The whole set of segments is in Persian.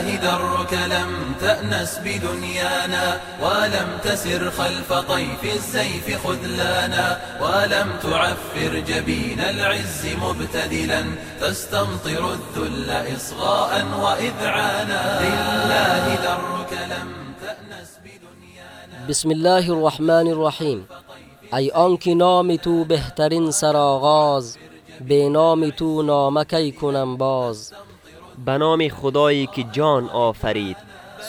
لله درك لم تأنس بدنيانا ولم تسر خلف طيف السيف خذلانا ولم تعفر جبين العز مبتدلا تستمطر الذل إصغاء وإذعانا لله درك لم تأنس بدنيانا بسم الله الرحمن الرحیم ای آنکه نام تو سرآغاز به نام تو نامکی کنم باز به نام خدایی که جان آفرید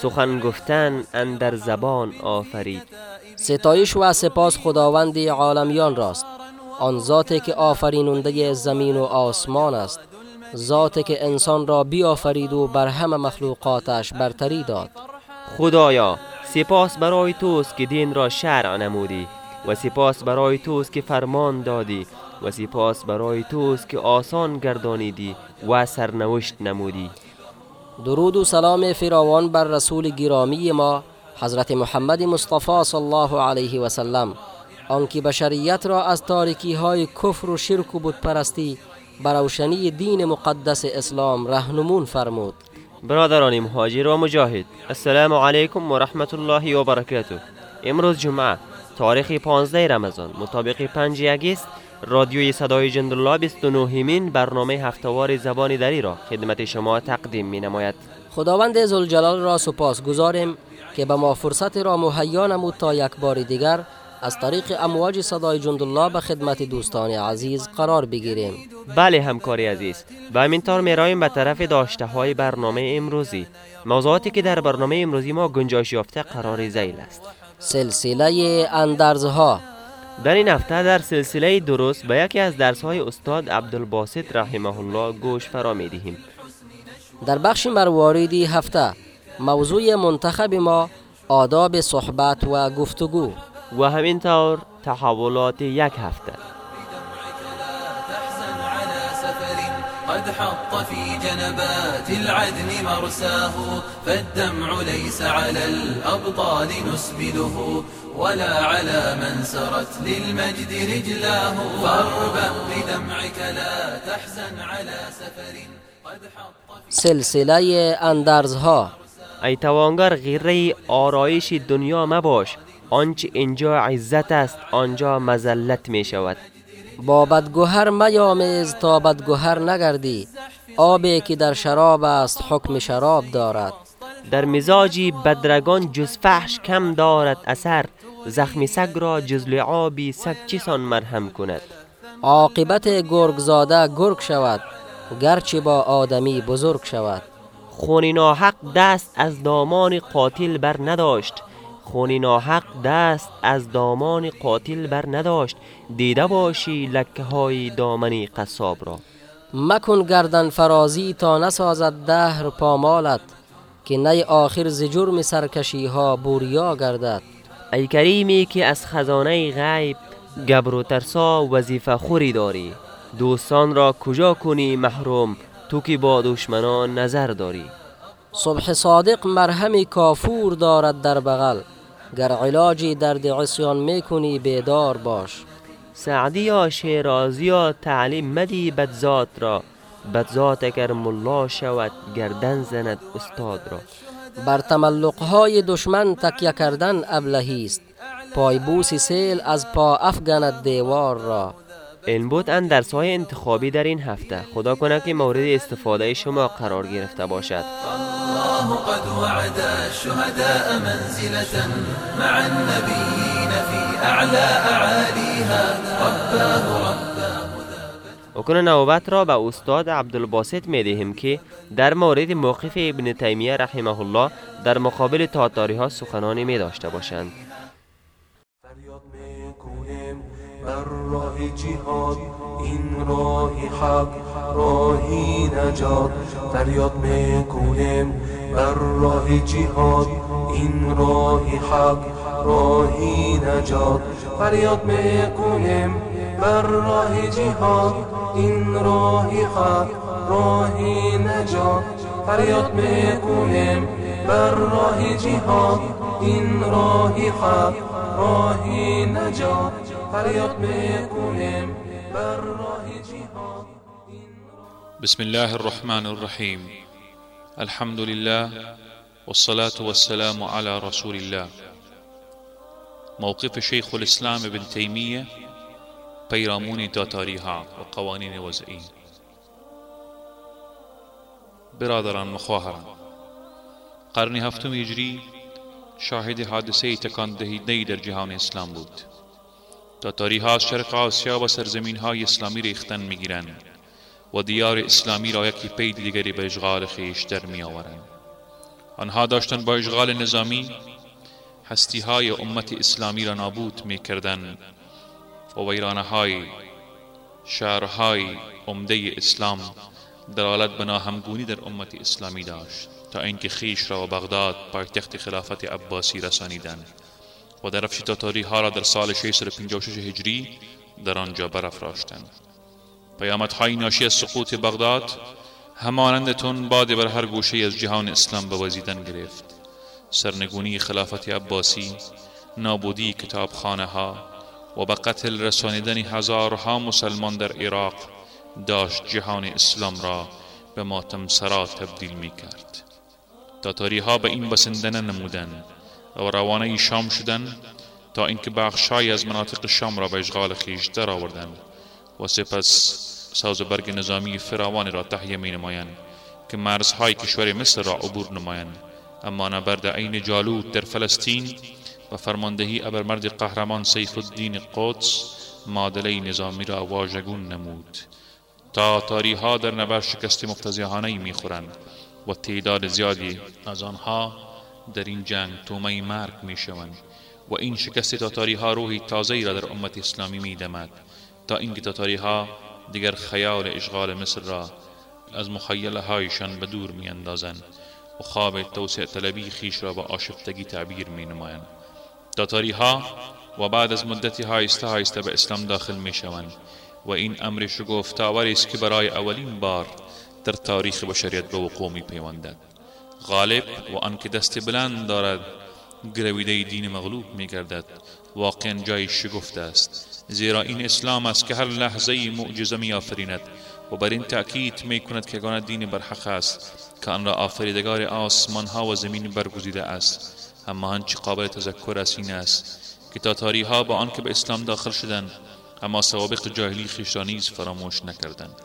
سخن گفتن اندر زبان آفرید. ستایش و سپاس خداوند عالمیان راست. آن ذاتی که آفریننده زمین و آسمان است ذاتی که انسان را بیافرید و بر همه مخلوقاتش برتری داد. خدایا سپاس برای توست که دین را شرع نمودی و سپاس برای توست که فرمان دادی. و سپاس برای توست که آسان گردانیدی و سرنوشت نمودی. درود و سلام فراوان بر رسول گرامی ما حضرت محمد مصطفی صلی الله علیه و سلم آنکه بشریت را از تاریکی های کفر و شرک و بت پرستی بر روشنی دین مقدس اسلام رهنمون فرمود. برادران مهاجر و مجاهد السلام علیکم و رحمت الله و برکاته. امروز جمعه تاریخ 15 رمضان مطابق 5 اگست رادیوی صدای جندالله 29 همین برنامه هفتوار زبان دری را خدمت شما تقدیم می نماید خداوند زلجلال را سپاس گذاریم که به ما فرصت را مهیا نمود تا یک بار دیگر از طریق امواج صدای جندالله به خدمت دوستان عزیز قرار بگیریم. بله همکاری عزیز. و همینطور میرایم به طرف داشته های برنامه امروزی. موضوعاتی که در برنامه امروزی ما گنجایش یافته قرار زیل است. سلسله اندرزها. در این هفته در سلسله درست به یکی از درس های استاد عبدالباسط رحمه الله گوش فرا می دهیم در بخش مرواریدی هفته موضوع منتخب ما آداب صحبت و گفتگو. و همینطور تحولات یک هفته. قد حط في جنبات العدن مرساه فالدمع ليس على الأبطال نسبله ولا على من سرت للمجد رجلاه. فاربأ بدمعك لا تحزن على سفر قد حط سلسله اندرزها. ای توانگر غیره آرایش دنیا مباش. آنچه اینجا عزت است آنجا مزلت می شود با بدگوهر میامیز تا بدگوهر نگردی. آبی که در شراب است حکم شراب دارد. در مزاجی بدرگان جز فحش کم دارد اثر. زخم سگ را جز لعابی سگ چیسان مرهم کند. عاقبت گرگ زاده گرگ شود گرچه با آدمی بزرگ شود. خون ناحق دست از دامان قاتل بر نداشت. خون ناحق دست از دامان قاتل بر نداشت. دیده باشی لکه های دامنی قصاب را. مکن گردن فرازی تا نسازد دهر پامالت که نی آخر ز جرم سرکشی ها بوریا گردد. ای کریمی که از خزانه غیب گبر و ترسا وظیفه خوری داری. دوستان را کجا کنی محروم؟ تو که با دشمنان نظر داری. صبح صادق مرهم کافور دارد در بغل. گر علاجی درد عصیان می‌کنی بیدار باش. سعدی یا شیرازی یا تعلیم مدی بدزات را. بدزات اگر ملا شود گردن زند استاد را. بر تملقهای دشمن تکیه کردن ابلهی است. پایبوس سیل از پا افگند دیوار را. این بود اندرس های انتخابی در این هفته. خدا کنه که مورد استفاده شما قرار گرفته باشد. الله قد وعد الشهداء منزلة مع النبيين في أعلى أعاليها. رباه رباه اکنون نوبت را به استاد عبدالباسط می دهیم که در مورد موقف ابن تیمیه رحمه الله در مقابل تاتاری ها سخنانی می داشته باشند. بر راه جهاد این راه حق راهی نجات. فریاد می‌کنیم بر راه جهاد این راه حق راهی نجات. فریاد می‌کنیم بر راه جهاد این راه حق راهی نجات فریاد میکنیم بر راه جهاد این راه حق راهی نجات فریاد میکنیم بر راه جهاد بسم الله الرحمن الرحیم. الحمد لله والصلاة والسلام على رسول الله. موقف شيخ الإسلام ابن تيمية پیرامون تاتاریها و قوانین وضعی. برادران مخواهران قرن هفتم هجری شاهد حادثه تکان دهیده در جهان اسلام بود. تاتاری ها از شرق آسیا و سرزمین های اسلامی ریختن می‌گیرند و دیار اسلامی را یکی پی دیگری به اشغال خیش در می آورند آنها داشتن با اشغال نظامی هستی های امت اسلامی را نابود می کردن و های شهرهای عمده اسلام دلالت به ناهمگونی در امت اسلامی داشت تا اینکه خیش را و بغداد پایتخت خلافت عباسی رسانیدند و درفش تاتاری ها را در سال 656 هجری در آنجا برافراشتند. های ناشی از سقوط بغداد همانند تون باد بر هر گوشه از جهان اسلام به وزیدن گرفت. سرنگونی خلافت عباسی نابودی کتابخانه ها و به قتل رسانیدن هزارها مسلمان در عراق داشت جهان اسلام را به ماتم سرا تبدیل می کرد تاتاری ها به این بسندن نمودن و روانه شام شدن تا اینکه بخشای از مناطق شام را به اشغال خیش در آوردند و سپس ساز و برگ نظامی فراوانی را تهیه می نمایند که مرزهای کشور مصر را عبور نمایند. اما نبرد عین جالوت در فلسطین و فرماندهی ابرمرد قهرمان سیف الدین قدس معادله نظامی را واژگون نمود. تاتاری ها در نبرد شکست مفتزیانه می خورند و تعداد زیادی از آنها در این جنگ تومه مرگ می شوند و این شکست تاتاری ها روحی تازه را در امت اسلامی می دمد تا اینکه تاتاری ها دیگر خیال اشغال مصر را از مخیله هایشان به دور می اندازند و خواب توسعه طلبی خیش را با آشفتگی تعبیر می نمایند تاتاری ها و بعد از مدتی هایسته هایسته به اسلام داخل می شوند و این امر شگفتآوری است که برای اولین بار در تاریخ بشریت به وقوع می پیوندد غالب و آنکه دست بلند دارد گرویده دین مغلوب می گردد واقعا جای شگفت است. زیرا این اسلام است که هر لحظه معجزه می آفریند و بر این تأکید می کند که گانه دین برحق است که آن را آفریدگار آسمان ها و زمین برگزیده است. اما هنچی قابل تذکر است این است که تاتاری ها با آنکه به اسلام داخل شدند اما سوابق جاهلی خیش فراموش نکردند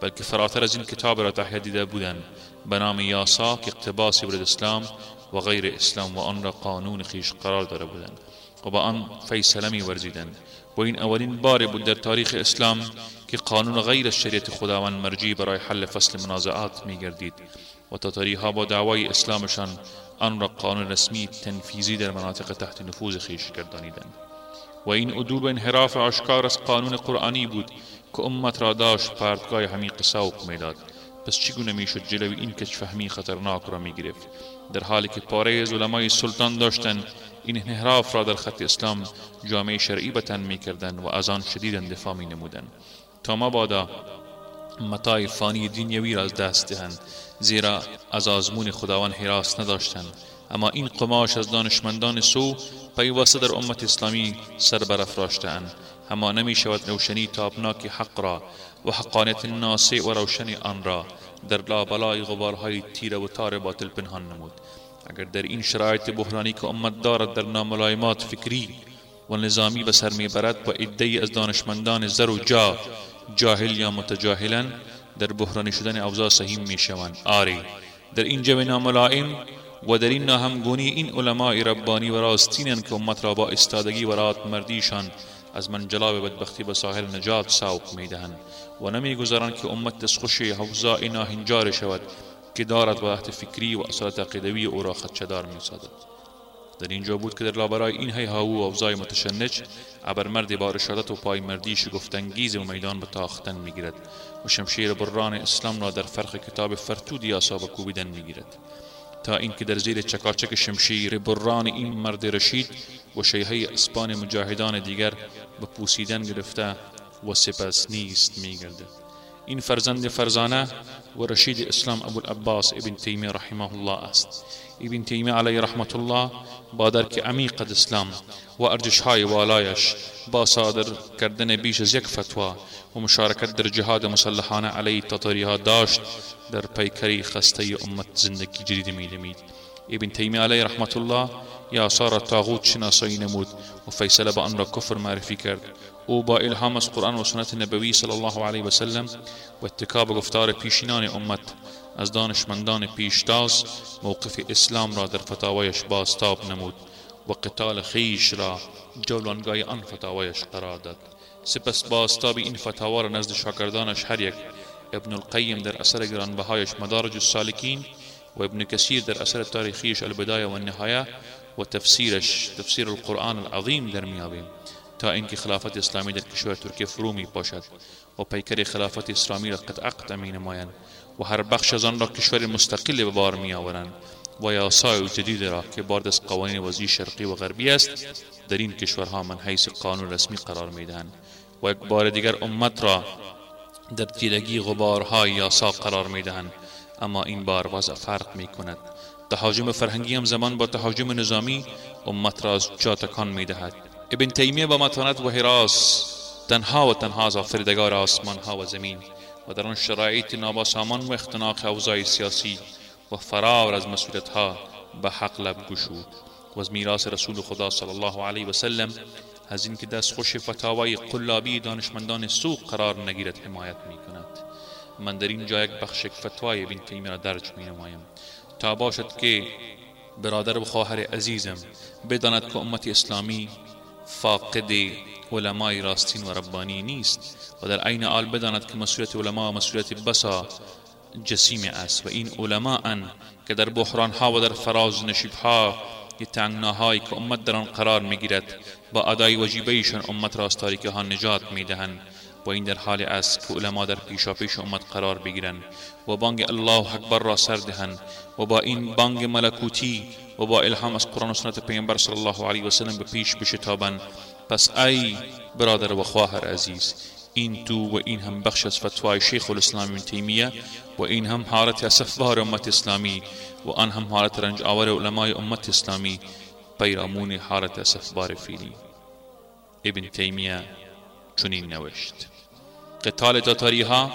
بلکه فراتر از این کتاب را تحیه دیده بودند به نام یاسا که اقتباسی برد اسلام و غیر اسلام و آن را قانون خیش قرار داده بودند و با آن فیصله می ورزیدند و این اولین بار بود در تاریخ اسلام که قانون غیر شریعت خداوند مرجی برای حل فصل منازعات می گردید و تاتاری ها با دعوای اسلامشان آن را قانون رسمی تنفیزی در مناطق تحت نفوذ خیش گردانیدند. و این عدول و انحراف آشکار از قانون قرآنی بود که امت را داشت پرتگاه حمیق سوق می‌داد. پس چگونه می‌شد جلوی این فهمی خطرناک را می گرفت در حالی که پاره از علمای سلطان داشتند این انحراف را در خط اسلام جامعه شرعی به تن می کردن و از آن شدید دفاع می نمودن تا مبادا متای فانی دنیوی را از دست دهند زیرا از آزمون خداوند حراس نداشتند. اما این قماش از دانشمندان سو پیوسته در امت اسلامی سر برافراشتهاند. اما نمی شود روشنی تابناک حق را و حقانیت ناسع و روشن آن را در لابلای غبارهای تیره و تار باطل پنهان نمود. اگر در این شرایط بحرانی که امت دارد در ناملایمات فکری و نظامی به سر می‌برد و عدهای از دانشمندان زر و جا جاهل یا متجاهلا در بحرانی شدن اوضاع سهیم می‌شوند. آری در این جو ناملایم و در این ناهمگونی این علماء ربانی و راستینند که امت را با استادگی و رات مردیشان از منجلاب بدبختی به ساحل نجات سوق می‌دهند و نمی‌گذارند که امت دستخوش حوزا ناهنجار شود که دارد وحدت فکری و اصالت عقیدوی او را خدشدار می سازد در اینجا بود که در لابرای این هیهاو و اوضاع متشنج مرد با رشادت و پای مردی شگفتانگیز و میدان به تاختن می‌گیرد و شمشیر بران اسلام را در فرق کتاب فرتود یاسا به کوبیدن می‌گیرد. تا اینکه در زیر چکاچک شمشیر بران این مرد رشید و شیهه اسبان مجاهدان دیگر به پوسیدن گرفته و سپس نیست میگردد. این فرزند فرزانه و رشید اسلام ابو العباس ابن تیمیه رحمه الله است. ابن تیمیه علیه رحمت الله با درک عمیق اسلام و ارجش های والایش با صادر کردن بیش از یک فتوا و مشارکت در جهاد مسلحانه علیه تطاری داشت در پیکری خسته امت زندگی جدید میدمید. ابن تیمیه علیه رحمت الله یا آثار تاغوت شناسایی نمود و فیصله به آن را کفر معرفی کرد. أو با الهام از قرآن و سنت نبوی صلی الله علیه و سلم و اتکاب گفتار پیشینان امت از دانشمندان پیشتاز موقف اسلام را در فتاوایش بازتاب نمود و قتال خیش را جولانگاه آن فتاوایش قرار داد. سپس بازتاب این فتاوا را نزد شاگردانش هر یک ابن القیم در اثر گرانبهایش مدارج السالکین و ابن کثیر در اثر تاریخیش البدایه و النهایه و تفسیرش تفسیر القرآن العظیم در میابیم تا اینکه خلافت اسلامی در کشور ترکیه فرو می باشد و پیکر خلافت اسلامی را قطع قطع می نمایند و هر بخش از آن را کشور مستقل به بار می آورند و یاسای جدید را که بارد از قوانین وزی شرقی و غربی است در این کشورها من حیث قانون رسمی قرار می دهند و یک بار دیگر امت را در تیرگی غبارهای یاسا قرار می دهند اما این بار وضع فرق می کند تهاجم فرهنگی هم زمان با تهاجم نظامی امت را از جا تکان می دهد ابن تیمیه با متانت و حراس تنها و تنها از آفریدگار آسمان ها و زمین. و در آن شرایط ناباسامان و اختناق اوضاع سیاسی و فرار از مسئولیت ها به حق لب گشود. و از میراث رسول خدا صلی الله علیه و سلم از دست خوش فتاوای قلابی دانشمندان سوق قرار نگیرد حمایت می کند من در این جا یک بخش فتوای ابن تیمیه را درج می نمایم تا باشد که برادر و خواهر عزیزم بداند که امت اسلامی فاقد علمای راستین و ربانی نیست و در عین حال بداند که مسئولیت علما و مسئولیت بسا جسیم است و این علما ان که در بحران ها و در فراز نشیب ها تنگناهایی که امت در آن قرار می‌گیرد با ادای وجیبهشان امت را از تاریکی ها نجات می‌دهند و این در حال است که علما در پیشاپیش امت قرار بگیرند و بانگ الله اکبر را سر دهند و با این بانگ ملکوتی و با الهام از قرآن و سنت پیامبر صلی الله علیه و سلم به پیش بشتابند پس ای برادر و خواهر عزیز این تو و این هم بخش از فتوای شیخ الاسلام ابن تیمیه و این هم حالت اسفبار امت اسلامی و آن هم حالت رنج آور علمای امت اسلامی پیرامون حالت اسفبار فیلی. ابن تیمیه چنین نوشت. قتال تاتاری ها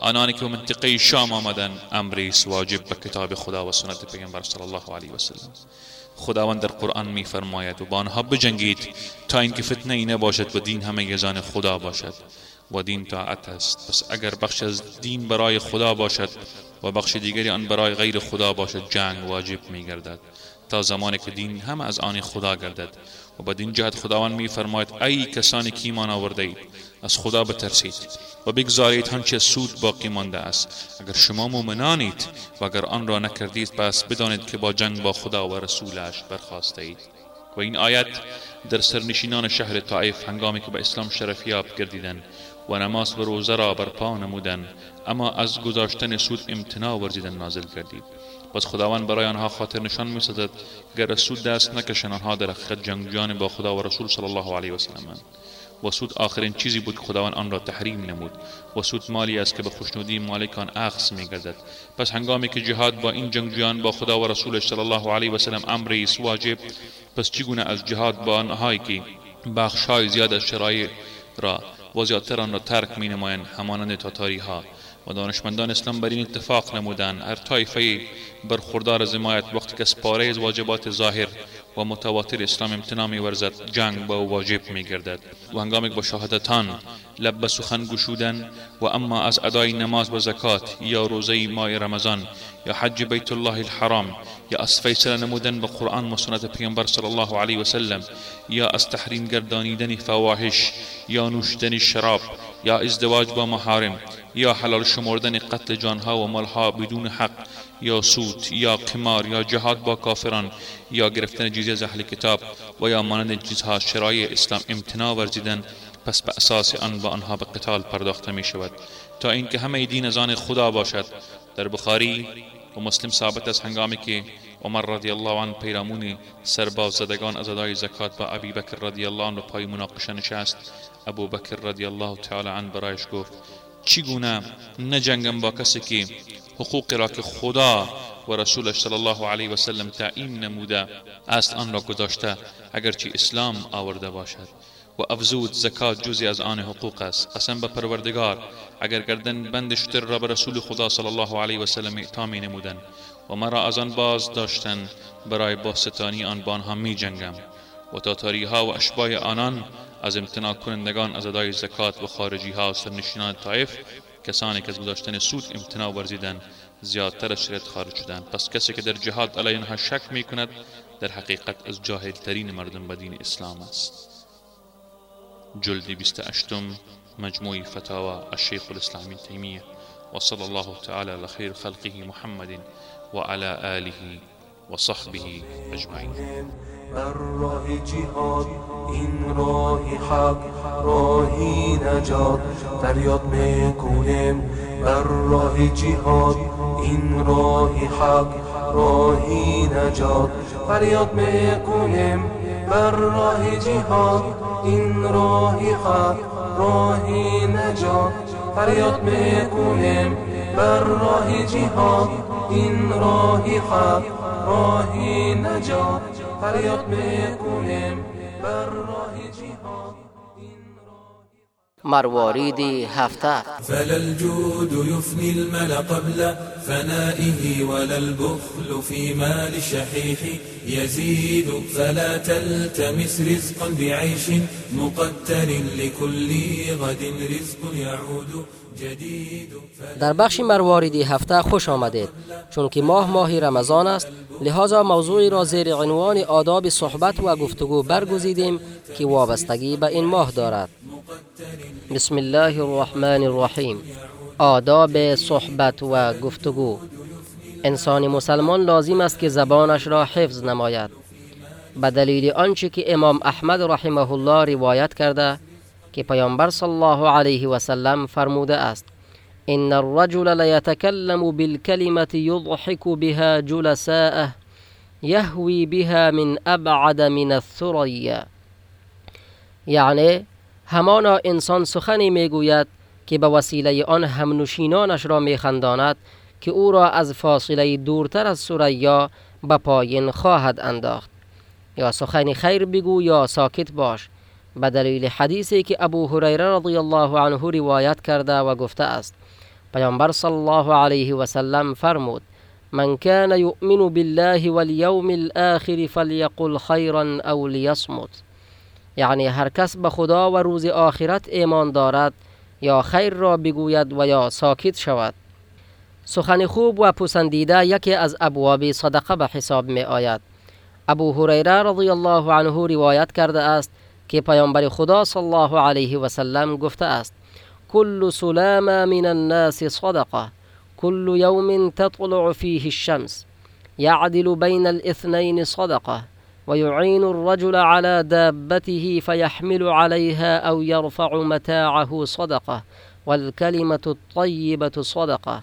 آنانی که منطقه شام آمدن امریس واجب به کتاب خدا و سنت پیغمبر صلی الله علیه و سلم. خداوند در قرآن می فرماید و با آنها بجنگید تا اینکه فتنه ای نباشد و دین همه یزان خدا باشد. و دین طاعت است. پس اگر بخش از دین برای خدا باشد و بخش دیگری آن برای غیر خدا باشد جنگ واجب می گردد تا زمانی که دین هم از آن خدا گردد. و بدین جهت خداوند می فرماید ای کسانی که ایمان آورده اید از خدا بترسید و بگذارید هنچه سود باقی مانده است. اگر شما مؤمنانید و اگر آن را نکردید پس بدانید که با جنگ با خدا و رسولش برخواسته اید. و این آیت در سرنشینان شهر طائف هنگامی که به اسلام شرفیاب گردیدند و نماز و روزه را برپا نمودند اما از گذاشتن سود امتناع ورزیدن نازل کردید. پس خداوند برای آنها خاطر نشان می‌سازد. گر سود دست نکشن آنها در حقیقت جنگجویان با خدا و رسول صلی الله علیه و سلم و سود آخرین چیزی بود که خداوند آن را تحریم نمود. و سود مالی است که به خوشنودی مالکان اخذ میگردد. پس هنگامی که جهاد با این جنگجویان با خدا و رسولش صلی الله علیه و سلم امری است واجب پس چگونه از جهاد با آنهایی که بخش های زیاد از شرایع را و زیادتر آن را ترک می نمایند همانند تاتاری ها و دانشمندان اسلام بر این اتفاق نمودند هر طایفه برخوردار از حمایت وقتی که از پاره از واجبات ظاهر و متواتر اسلام امتناع می ورزد جنگ با واجب می گردد و هنگامی با شهادتان لب به سخن گشودن و اما از ادای نماز و زکات یا روزه ماه رمضان یا حج بیت الله الحرام یا از فیصله نمودن به قرآن و سنت پیامبر صلی الله علیه و سلم یا از تحریم گردانیدن فواحش یا نوشیدن شراب یا ازدواج با محارم یا حلال شمردن قتل جانها و مالها بدون حق یا سود یا قمار یا جهاد با کافران یا گرفتن جزیه از اهل کتاب و یا مانند چیزها شرایع اسلام امتناع ورزیدن پس به اساس آن با آنها به قتال پرداخته می شود. تا اینکه همه دین از آن خدا باشد. در بخاری و مسلم ثابت است هنگامی که عمر رضی الله عنه پیرامون سرباز زدگان از ادای زکات با ابی بکر رضی الله عنه پای مناقشه نشست. ابو بکر رضی الله تعالی عنه برایش گفت چگونه نجنگم با کسی که حقوق را که خدا و رسولش صلی الله علیه و سلم تعیین نموده است آن را گذاشته اگرچه اسلام آورده باشد. و افزود زکات جزی از آن حقوق است. قسم به پروردگار اگر گردن بند شتر را به رسول خدا صلی الله علیه و سلم اعطا می نمودن. و مرا از آن باز داشتن برای باستانی آن بانها می جنگم. و تاتاری ها و اشباه آنان از امتناع کنندگان از ادای زکات و خارجی ها و سرنشینان طایف کسانی که از گذاشتن سود امتناع ورزیدن زیادتر از شریعت خارج شدند. پس کسی که در جهاد علی آنها شک می کند در حقیقت از جاهل ترین مردم به دین اسلام است. جلد 28 مجموع فتاوى الشيخ الإسلام ابن تيمية وصلى الله تعالى على خلقه محمد. وعلى آله وصحبه أجمعين راه جهاد این راه حق راهی نجات فریاد میکنیم بر راه جهاد این راه حق راهی نجات فریاد میکنیم بر راه جهاد این راه حق راهی نجات فریاد میکنیم بر راه جهاد این راه حق راهی نجات فریاد میکنیم بر راه جهاد. مروارید هفته. فلا الجود يفني المل قبل فنائه ولا البخل في مال الشحيح يزيد فلا تلتمس رزقا بعيش مقتر لكل غد رزق يعود. در بخش مرواریدی هفته خوش آمدید. چون که ماه ماه رمضان است لحاظا موضوعی را زیر عنوان آداب صحبت و گفتگو برگزیدیم که وابستگی به این ماه دارد. بسم الله الرحمن الرحیم. آداب صحبت و گفتگو. انسان مسلمان لازم است که زبانش را حفظ نماید. به دلیل آنچه که امام احمد رحمه الله روایت کرده که پیامبر صلی الله علیه و سلم فرموده است ان الرجل لیتکلم بالکلمه یضحک بها جلساءه یهوی بها من ابعد من الثریا یعنی همانا انسان سخنی می‌گوید که به وسیله آن همنشینانش را میخنداند که او را از فاصله دورتر از سریا به پایین خواهد انداخت یا سخنی خیر بگو یا ساکت باش به دلیل حدیثی که أبو هریره رضی الله عنه روایت کرده و گفته است. پیامبر صلی الله علیه و سلم فرمود من كان يؤمن بالله واليوم الآخر فليقل خيرا أو ليصمت. یعنی هر کس به خدا و روز آخرت ایمان دارد یا خیر را بگوید و یا ساکت شود. سخن خوب و پسندیده یکی از ابواب صدقه به حساب می آید. ابو هریره رضی الله عنه روایت کرده است که پیامبر خدا صلی الله علیه و سلم گفته است كل سلام من الناس صدقه كل يوم تطلع فيه الشمس يعدل بين الاثنين صدقه ويعين الرجل على دابته فيحمل عليها أو يرفع متاعه صدقه والكلمة الطيبه صدقه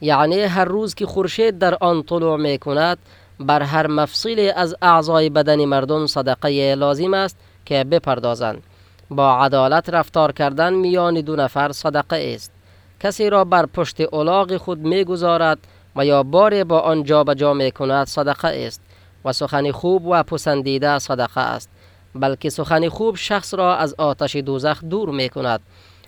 یعنی هر روز که خورشید در آن طلوع کند بر هر مفصلی از اعضای بدن مردم صدقه لازم است که بپردازند. با عدالت رفتار کردن میان دو نفر صدقه است. کسی را بر پشت اولاغ خود می‌گذارد و یا بار با آن جا به جا می کند صدقه است و سخن خوب و پسندیده صدقه است بلکه سخن خوب شخص را از آتش دوزخ دور می کند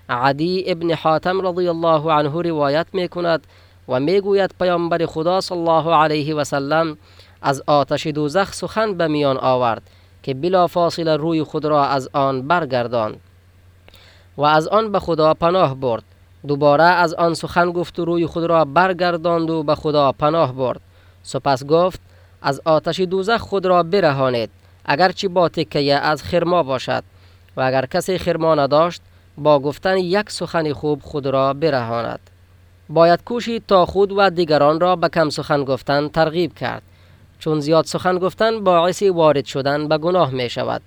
عدی ابن حاتم رضی الله عنه روایت می کند و می گوید پیامبر خدا صلی الله علیه و سلم از آتش دوزخ سخن به میان آورد. که بلا فاصله روی خود را از آن برگرداند و از آن به خدا پناه برد. دوباره از آن سخن گفت و روی خود را برگرداند و به خدا پناه برد. سپس گفت از آتش دوزخ خود را برهانید اگرچه با تکیه از خرما باشد. و اگر کسی خرما نداشت با گفتن یک سخن خوب خود را برهاند. باید کوشید تا خود و دیگران را به کم سخن گفتن ترغیب کرد. چون زیاد سخن گفتن باعث وارد شدن به گناه می شود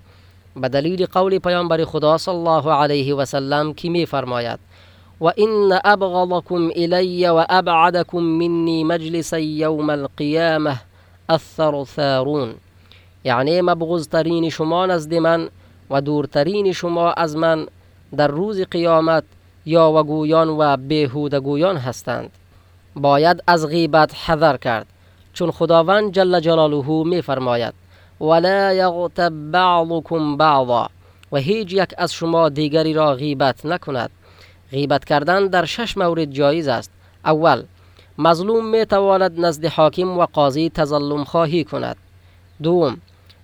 به دلیل قول پیامبر خدا صلی الله علیه و سلم که می فرماید و این ابغضکم الی و ابعدکم منی مجلس یوم القیامه الثرثارون. یعنی مبغضترین شما نزد من و دورترین شما از من در روز قیامت یا وگویان و بهودگویان هستند. باید از غیبت حذر کرد. چون خداوند جل جلاله می فرماید ولا یغتب بعضکم بعضا و هیچ یک از شما دیگری را غیبت نکند. غیبت کردن در شش مورد جایز است. اول مظلوم می تواند نزد حاکم و قاضی تظلم خواهی کند. دوم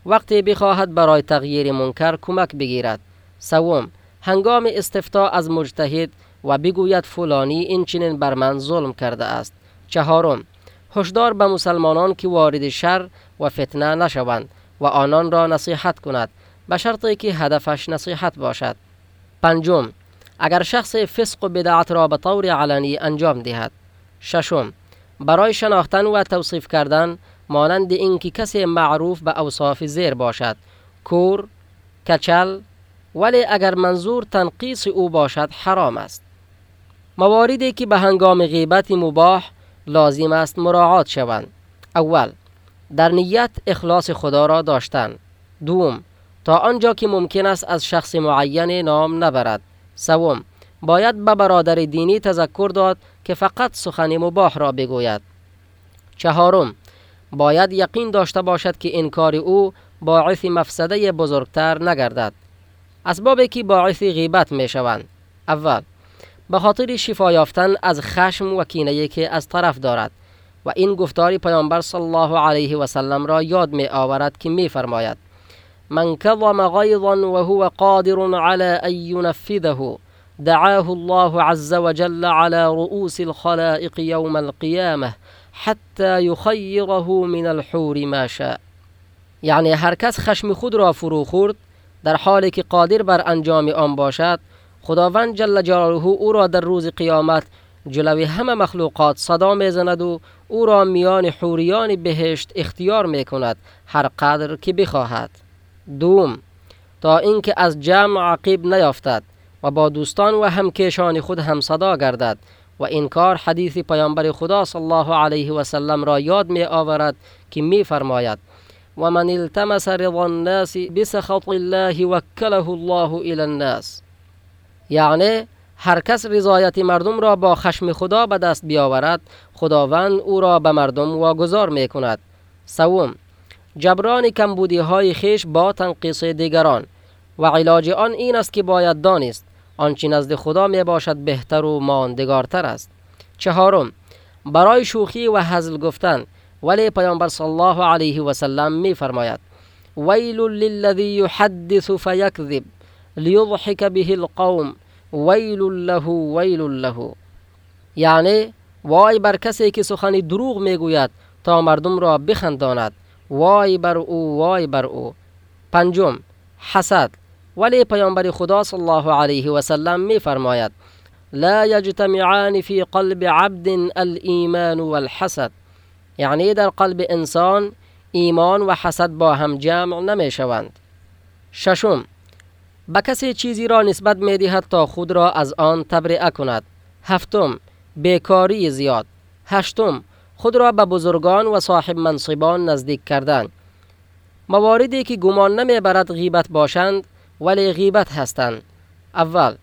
وقتی بخواهد برای تغییر منکر کمک بگیرد. سوم هنگام استفتا از مجتهد و بگوید فلانی این چنین بر من ظلم کرده است. چهارم هشدار به مسلمانان که وارد شر و فتنه نشوند و آنان را نصیحت کند به شرطی که هدفش نصیحت باشد. پنجم اگر شخص فسق و بدعت را به طور علنی انجام دهد. ششم برای شناختن و توصیف کردن مانند اینکه کسی معروف به اوصاف زیر باشد. کور کچل ولی اگر منظور تنقیص او باشد حرام است. مواردی که به هنگام غیبت مباح لازم است مراعات شوند. اول در نیت اخلاص خدا را داشتن. دوم تا آنجا که ممکن است از شخص معین نام نبرد. سوم باید به برادر دینی تذکر داد که فقط سخن مباح را بگوید. چهارم باید یقین داشته باشد که انکار او باعث مفسده بزرگتر نگردد. اسبابی که باعث غیبت می شوند اول به خاطر شفا یافتن از خشم و کینه که از طرف دارد و این گفتاری پیامبر صلی الله علیه و سلم را یاد می آورد که می فرماید من کظم غیظا و هو قادر على ان ينفذه دعاه الله عز وجل على رؤوس الخلائق يوم القيامه حتى يخيره من الحور ما شاء. یعنی هر کس خشم خود را فرو خورد در حالی که قادر بر انجام آن باشد خداوند جل جلاله او را در روز قیامت جلوی همه مخلوقات صدا می‌زند و او را میان حوریان بهشت اختیار می کند هر قدر که بخواهد. دوم تا اینکه از جمع عقیب نیافتد و با دوستان و همکشان خود هم صدا گردد و این کار حدیث پیامبر خدا صلی الله علیه و سلم را یاد می آورد که می فرماید و من التمس رضا الناس بسخط الله وکله الله الى الناس یعنی هر کس رضایت مردم را با خشم خدا به دست بیاورد خداوند او را به مردم واگذار می کند سوم جبران کمبودی های خیش با تنقیص دیگران و علاج آن این است که باید دانست آنچه نزد خدا می باشد بهتر و ماندگارتر است. چهارم برای شوخی و هزل گفتن ولی پیامبر صلی الله علیه و سلم می فرماید ویل للذی یحدث فیکذب لیضحک به القوم. ویل له ویل له. یعنی وای بر کسی که سخن دروغ میگوید تا مردم را بخنداند. وای بر أو وای بر أو. پنجم حسد. ولی پیامبر خدا صلی الله علیه و سلم می فرماید لا یجتمعان فی قلب عبد الایمان والحسد. یعنی در قلب انسان ایمان و حسد با هم جمع نمی شوند ششم به کسی چیزی را نسبت می دهد تا خود را از آن تبرئه کند. هفتم بیکاری زیاد. هشتم خود را به بزرگان و صاحب منصبان نزدیک کردن. مواردی که گمان نمی برد غیبت باشند ولی غیبت هستند. اول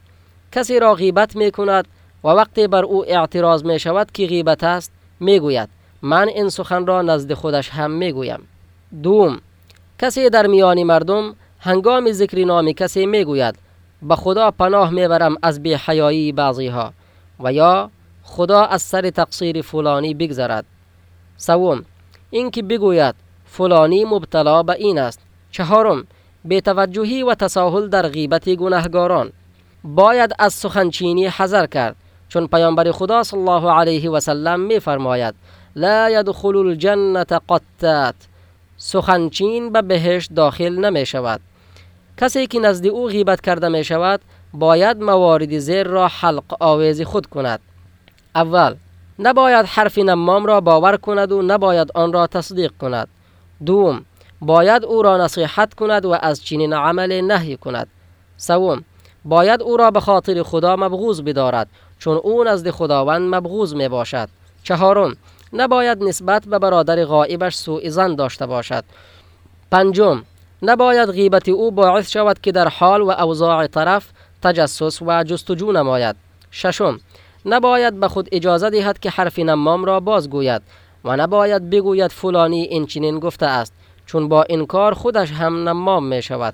کسی را غیبت می کند و وقتی بر او اعتراض می شود که غیبت است می گوید من این سخن را نزد خودش هم می گویم دوم کسی در میان مردم هنگام ذکر نام کسی می گوید به خدا پناه می برم از بی حیایی بعضی ها و یا خدا از سر تقصیر فلانی بگذرد سوم اینکه بگوید فلانی مبتلا به این است چهارم توجهی و تساهل در غیبت گناهگاران باید از سخنچینی حذر کرد چون پیامبر خدا صلی الله علیه و سلم می فرماید لا يدخل الجنه قطات سخنچین به بهشت داخل نمی شود کسی که نزد او غیبت کرده می شود باید موارد زیر را حلق آویز خود کند. اول نباید حرف نمام را باور کند و نباید آن را تصدیق کند. دوم باید او را نصیحت کند و از چنین عمل نهی کند. سوم باید او را به خاطر خدا مبغوز بدارد چون او نزد خداوند مبغوز می باشد چهارم نباید نسبت به برادر غایبش سوء زن داشته باشد. پنجم نباید غیبت او باعث شود که در حال و اوضاع طرف تجسس و جستجو نماید. ششم نباید به خود اجازه دهد که حرف نمام را بازگوید و نباید بگوید فلانی این چنین گفته است چون با این کار خودش هم نمام می شود.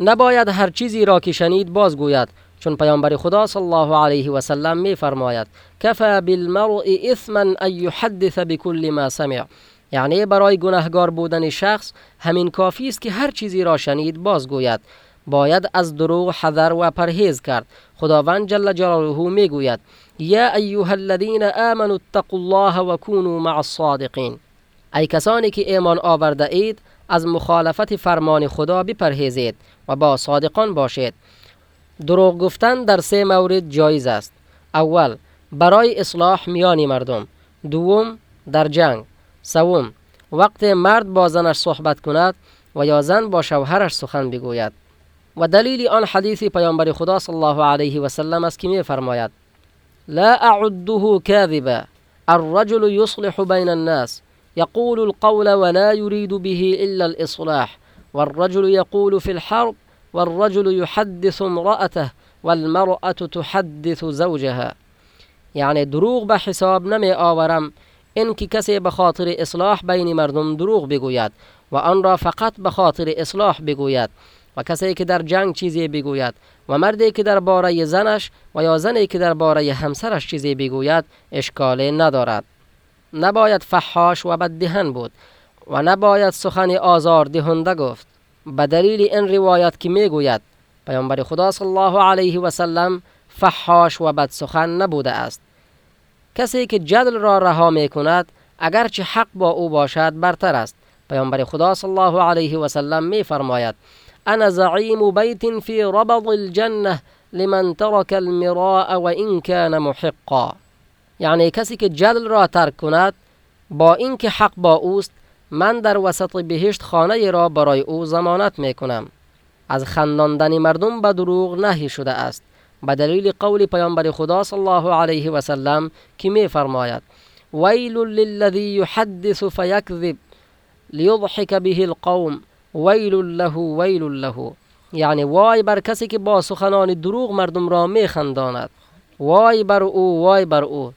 نباید هر چیزی را که شنید بازگوید چون پیامبر خدا صلی الله علیه و سلم می فرماید کفا بالمرء اثما ان یحدث بكل ما سمع. یعنی برای گناهگار بودن شخص همین کافی است که هر چیزی را شنید بازگوید. باید از دروغ حذر و پرهیز کرد. خداوند جل جلاله می‌گوید یا ایها الذین آمنوا اتقوا الله و مع الصادقین. ای کسانی که ایمان آورده اید از مخالفت فرمان خدا بپرهیزید و با صادقان باشید. دروغ گفتن در سه مورد جایز است. اول برای اصلاح میان مردم. دوم در جنگ. سوم وقت مرد با زنش صحبت کند و یا زن با شوهرش سخن بگوید. و دلیل آن حدیث پیامبر خدا صلی الله علیه و سلم است که می فرماید لا اعده كاذبا الرجل يصلح بين الناس يقول القول ولا يريد به الا الاصلاح والرجل يقول في الحرب والرجل يحدث امرأته والمرأة تحدث زوجها. یعنی دروغ به حساب نمی آورم این که کسی به خاطر اصلاح بین مردم دروغ بگوید و آن را فقط به خاطر اصلاح بگوید و کسی که در جنگ چیزی بگوید و مردی که در باره زنش و یا زنی که در باره همسرش چیزی بگوید اشکالی ندارد. نباید فحاش و بددهن بود و نباید سخن آزار دهنده گفت. به دلیل این روایت که می‌گوید پیامبر خدا صلی الله علیه و سلم فحاش و بد سخن نبوده است. کسی که جدل را رها می کند اگرچه حق با او باشد برتر است. پیامبر خدا صلی الله علیه و سلم می فرماید انا زعیم بیت فی ربض الجنه لمن ترک المراء و این کان محقا. یعنی کسی که جدل را ترک کند با اینکه حق با اوست من در وسط بهشت خانه را برای او زمانت می کنم از خنداندن مردم به دروغ نهی شده است. به دلیل قول پیامبر خدا صلی الله علیه و سلم که می فرماید ویل للذی یحدث فیکذب لیضحک به القوم ویل له ویل له. یعنی وای بر کسی که با سخنان دروغ مردم را می خنداند. وای بر أو وای بر أو.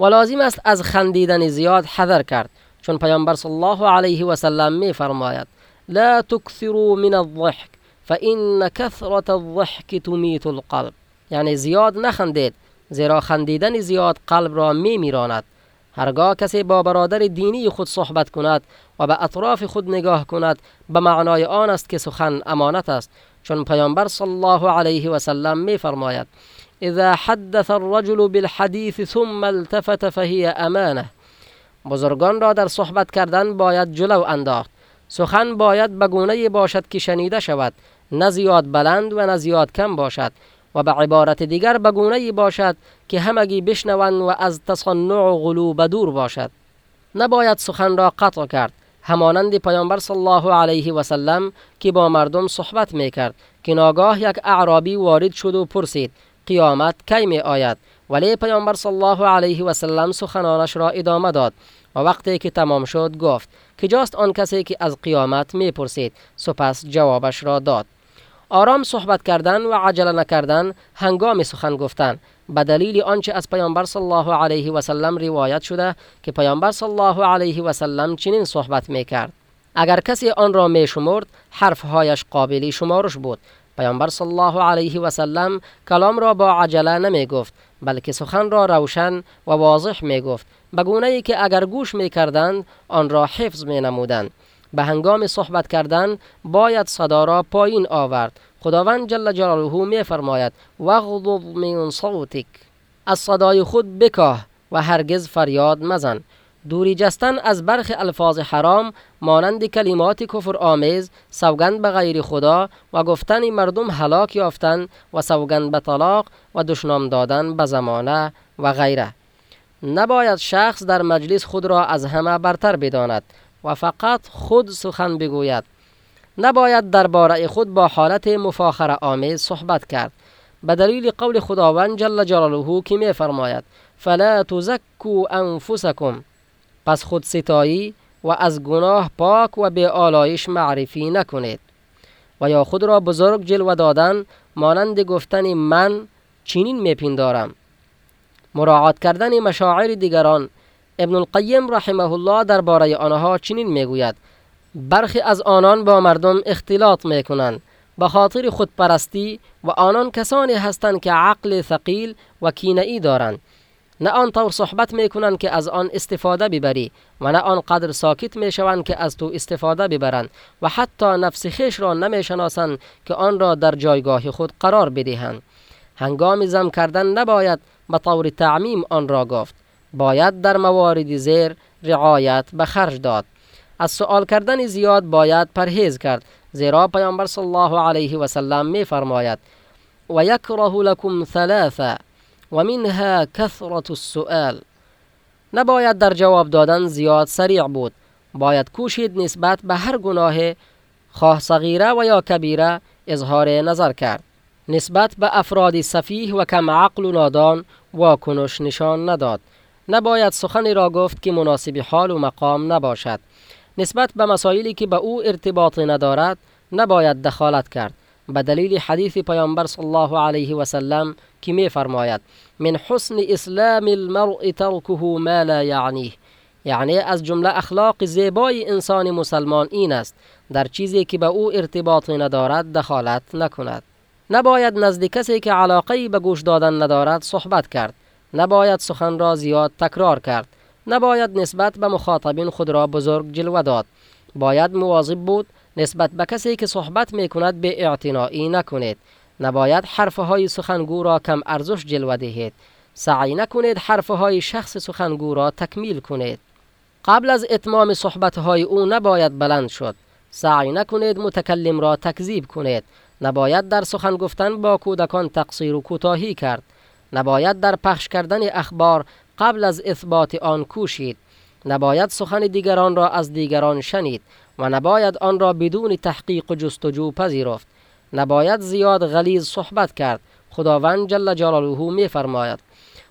و لازم است از خندیدن زیاد حذر کرد چون پیامبر صلی الله علیه و سلم می فرماید لا تکثروا من الضحك فإن كثرة الضحك تمیت القلب. یعنی زیاد نخندید زیرا خندیدن زیاد قلب را می میراند هرگاه کسی با برادر دینی خود صحبت کند و به اطراف خود نگاه کند به معنای آن است که سخن امانت است چون پیامبر صلی الله علیه و سلم می فرماید اذا حدث الرجل بالحديث ثم التفت فهي امانه. بزرگان را در صحبت کردن باید جلو انداخت. سخن باید به گونه باشد که شنیده شود نه زیاد بلند و نه زیاد کم باشد. و به عبارت دیگر به گونه باشد که همگی بشنوند و از تصنع و غلو دور باشد. نباید سخن را قطع کرد. همانند پیامبر صلی الله علیه و سلم که با مردم صحبت می کرد که ناگاه یک اعرابی وارد شد و پرسید قیامت کی می آید ولی پیامبر صلی الله علیه و سلم سخنانش را ادامه داد و وقتی که تمام شد گفت که جاست آن کسی که از قیامت می پرسید سپس جوابش را داد. آرام صحبت کردن و عجله نکردن هنگام سخن گفتن. به دلیل آنچه از پیامبر صلی الله علیه و سلم روایت شده که پیامبر صلی الله علیه و سلم چنین صحبت می کرد اگر کسی آن را می شمرد حرفهایش قابلی شمارش بود. پیامبر صلی الله علیه و سلم کلام را با عجله نمی گفت بلکه سخن را روشن و واضح می گفت به گونه ای که اگر گوش می کردند آن را حفظ می نمودند به هنگام صحبت کردن باید صدا را پایین آورد. خداوند جل جلاله می فرماید وغضض من صوتک. از صدای خود بکاه و هرگز فریاد مزن. دوری جستن از برخ الفاظ حرام مانند کلمات کفر آمیز سوگند به غیر خدا و گفتن مردم هلاک یافتن و سوگند به طلاق و دشنام دادن به زمانه و غیره. نباید شخص در مجلس خود را از همه برتر بداند. و فقط خود سخن بگوید. نباید درباره خود با حالت مفاخره آمیز صحبت کرد. به دلیل قول خداوند جل جلاله که می فرماید فلا تزکو انفسکم. پس خود ستایی و از گناه پاک و به آلایش معرفی نکنید. و یا خود را بزرگ جلوه دادن مانند گفتن من چنین میپندارم. مراعات کردن مشاعر دیگران ابن القیم رحمه الله درباره آنها چنین می‌گوید برخی از آنان با مردم اختلاط می‌کنند به خاطر خودپرستی و آنان کسانی هستند که عقل ثقیل و کینئی دارند نه آن طور صحبت می‌کنند که از آن استفاده ببری و نه آنقدر ساکت می‌شوند که از تو استفاده ببرند و حتی نفس خیش را نمی‌شناسند که آن را در جایگاه خود قرار بدهند هنگام زم کردن نباید به طور تعمیم آن را گفت باید در موارد زیر رعایت به خرج داد. از سوال کردن زیاد باید پرهیز کرد زیرا پیامبر صلی الله علیه و سلم می فرماید و یکره لکم ثلاثه و منها کثرت السؤال. نباید در جواب دادن زیاد سریع بود. باید کوشید نسبت به هر گناه خواه صغیره و یا کبیره اظهار نظر کرد. نسبت به افراد سفیه و کم عقل و نادان واکنش نشان نداد. نباید سخنی را گفت که مناسب حال و مقام نباشد. نسبت به مسائلی که به او ارتباط ندارد نباید دخالت کرد. به دلیل حدیث پیامبر صلی الله علیه و سلم که می فرماید من حسن اسلام المرء ترکه ما لا یعنیه. یعنی از جمله اخلاق زیبای انسان مسلمان این است. در چیزی که به او ارتباط ندارد دخالت نکند. نباید نزد کسی که علاقه به گوش دادن ندارد صحبت کرد. نباید سخن را زیاد تکرار کرد. نباید نسبت به مخاطبین خود را بزرگ جلوه داد. باید مواظب بود نسبت به کسی که صحبت می کند به اعتنایی نکنید نباید حرفهای های سخنگو را کم ارزش جلوه دهید. سعی نکنید حرفهای های شخص سخنگو را تکمیل کنید. قبل از اتمام صحبت های او نباید بلند شد. سعی نکنید متکلم را تکذیب کنید. نباید در سخن گفتن با کودکان تقصیر و کوتاهی کرد. نباید در پخش کردن اخبار قبل از اثبات آن کوشید. نباید سخن دیگران را از دیگران شنید و نباید آن را بدون تحقیق و جستجو پذیرفت. نباید زیاد غلیظ صحبت کرد. خداوند جل جلاله می فرماید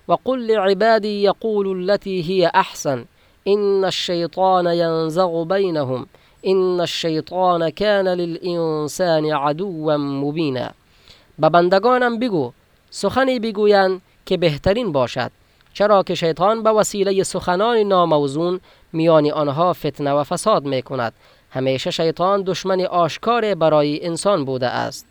و قل لعبادی یقول التي هي احسن. ان الشیطان ينزغ بینهم. ان الشیطان کان للانسان عدوا مبینا. به بندگانم بگو سخنی بگویند که بهترین باشد چرا که شیطان به وسیله سخنان ناموزون میان آنها فتنه و فساد می کند همیشه شیطان دشمن آشکار برای انسان بوده است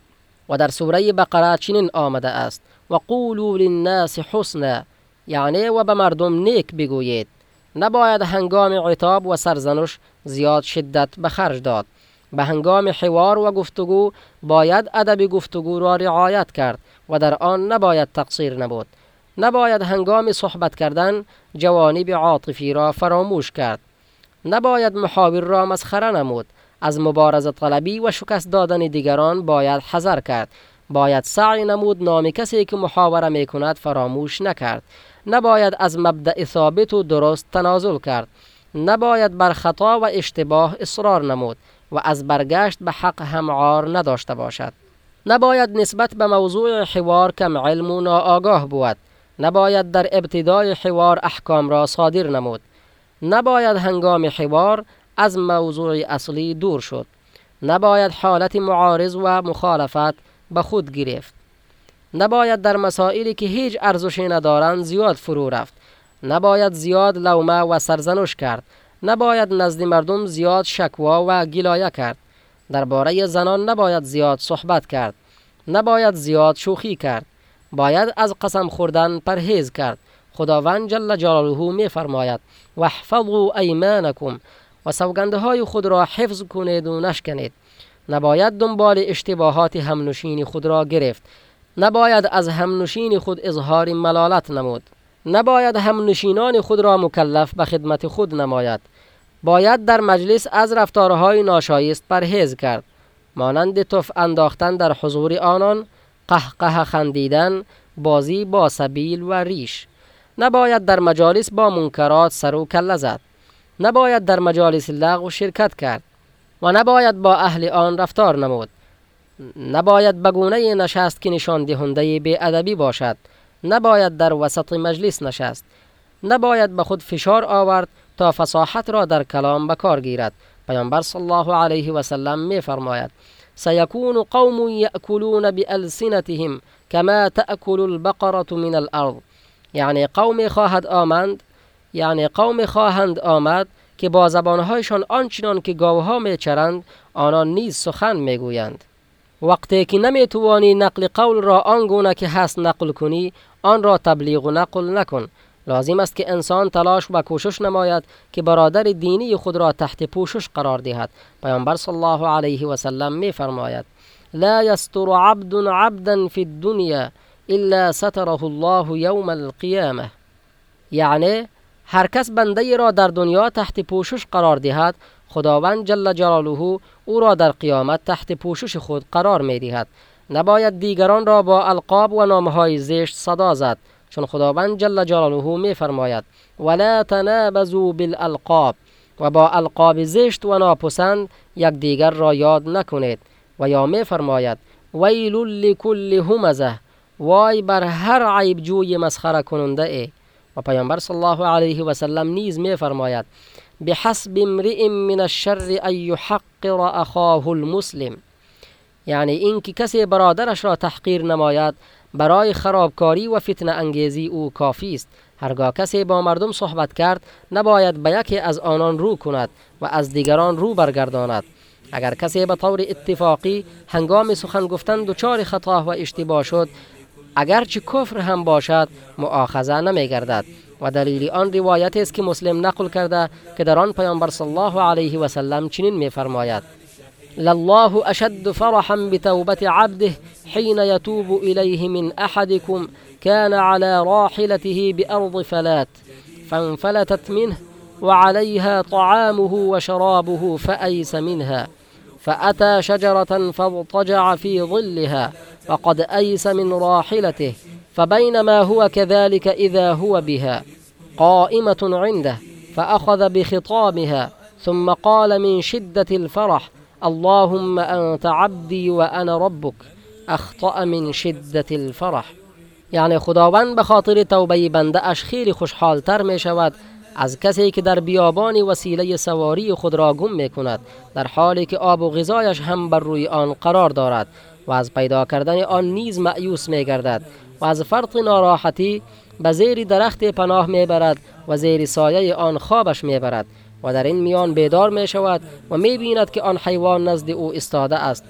و در سوره بقره چنین آمده است. و قولوا للناس حسنا یعنی و به مردم نیک بگویید. نباید هنگام عتاب و سرزنش زیاد شدت به خرج داد. به هنگام حوار و گفتگو باید ادب گفتگو را رعایت کرد. و در آن نباید تقصیر نبود. نباید هنگام صحبت کردن جوانب عاطفی را فراموش کرد. نباید محاور را مسخره نمود. از مبارزه طلبی و شکست دادن دیگران باید حذر کرد. باید سعی نمود نام کسی که محاوره می کند فراموش نکرد. نباید از مبدع ثابت و درست تنازل کرد. نباید بر خطا و اشتباه اصرار نمود و از برگشت به حق همعار نداشته باشد. نباید نسبت به موضوع حوار کم علم و ناآگاه بود. نباید در ابتدای حوار احکام را صادر نمود. نباید هنگام حوار از موضوع اصلی دور شد. نباید حالت معارض و مخالفت به خود گرفت. نباید در مسائلی که هیچ ارزشی ندارند زیاد فرو رفت. نباید زیاد لومه و سرزنش کرد. نباید نزد مردم زیاد شکوا و گلایه کرد. درباره زنان نباید زیاد صحبت کرد. نباید زیاد شوخی کرد. باید از قسم خوردن پرهیز کرد. خداوند جل جلاله می فرماید و احفظوا ایمانکم و سوگنده های خود را حفظ کنید و نشکنید. نباید دنبال اشتباهات همنشین خود را گرفت. نباید از همنشین خود اظهار ملالت نمود. نباید همنشینان خود را مکلف به خدمت خود نماید. باید در مجلس از رفتارهای ناشایست پرهیز کرد. مانند تف انداختن در حضور آنان قهقه خندیدن بازی با سبیل و ریش. نباید در مجالس با منکرات سر و کله زد. نباید در مجالس لغو شرکت کرد و نباید با اهل آن رفتار نمود. نباید بگونه نشست که نشان دهنده بی ادبی باشد. نباید در وسط مجلس نشست. نباید به خود فشار آورد تا فصاحت را در کلام به کار گیرد. پیامبر صلی الله علیه و سلم می فرماید سيكون قوم يأكلون بألسنتهم كما تأكل البقرة من الأرض یعنی قوم خواهد آمد یعنی قوم خواهند آمد که با زبانهایشان آنچنان که گاوها میچرند آنان نیز سخن می‌گویند. وقتی که نمی‌توانی نقل قول را آنگونه که هست نقل کنی آن را تبلیغ و نقل نکن. لازم است که انسان تلاش و کوشش نماید که برادر دینی خود را تحت پوشش قرار دهد. پیامبر صلی الله علیه و سلم می فرماید لا یستر عبد عبدا فی الدنیا الا ستره الله یوم القیامه یعنی هر کس بنده را در دنیا تحت پوشش قرار دهد خداوند جل جلاله او را در قیامت تحت پوشش خود قرار می دهد نباید دیگران را با القاب و نامهای زشت صدا زد. چون خداوند جل جلاله می فرماید ولا تنابزوا بالالقاب و با القاب زشت و ناپسند یک دیگر را یاد نکنید و یا می فرماید ویل لکل همزه وای بر هر عیب جوی مسخره کننده ای. و پیامبر صلی الله علیه و سلم نیز می فرماید بحسب امرئ من الشر ان یحقر اخاه المسلم یعنی اینکه کسی برادرش را تحقیر نماید برای خرابکاری و فتنه انگیزی او کافی است. هرگاه کسی با مردم صحبت کرد نباید به یکی از آنان رو کند و از دیگران رو برگرداند. اگر کسی به طور اتفاقی هنگام سخن گفتن دچار خطا و اشتباه شد اگرچه کفر هم باشد مؤاخذه نمی گردد و دلیل آن روایت است که مسلم نقل کرده که در آن پیامبر صلی الله علیه و سلم چنین می فرماید لله أشد فرحا بتوبة عبده حين يتوب إليه من أحدكم كان على راحلته بأرض فلات فانفلتت منه وعليها طعامه وشرابه فأيس منها فأتى شجرة فاضطجع في ظلها وقد أيس من راحلته فبينما هو كذلك إذا هو بها قائمة عنده فأخذ بخطامها ثم قال من شدة الفرح اللهم انت عبدی و انا ربک اخطأ من شدت الفرح. یعنی خداوند به خاطر توبه بنده اش خیلی خوشحالتر می شود از کسی که در بیابان وسیله سواری خود را گم می کند در حالی که آب و غذایش هم بر روی آن قرار دارد و از پیدا کردن آن نیز معیوس می گردد و از فرط ناراحتی به زیر درخت پناه می برد و زیر سایه آن خوابش می برد. و در این میان بیدار می شود و می بیند که آن حیوان نزد او استاده است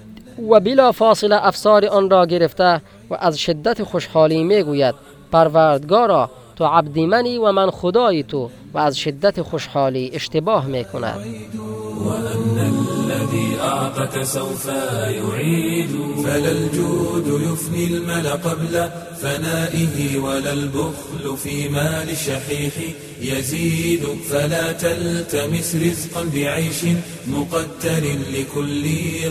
و بلا فاصله افسار آن را گرفته و از شدت خوشحالی می گوید پروردگارا تو عبدی منی و من خدای تو و از شدت خوشحالی اشتباه می کند أعطك سوف يعيد. فلا الجود يفني المل قبل فنائه ولا البخل في مال الشحيح يزيد. فلا تلتمس رزقا بعيش مقتر لكل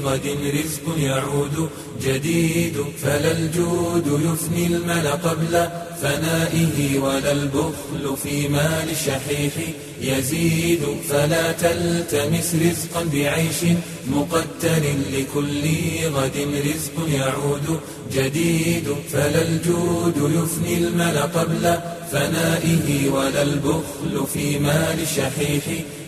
غد رزق يعود جديد. فلا الجود يفني المل قبل فنائه ولا البخل في مال الشحيح يزيد. فلا تلتمس رزقا بعيش مقتر لكل غد رزق يعود جديد. فلا الجود يفني المل قبل فنائه ولا البخل في مال الشحيح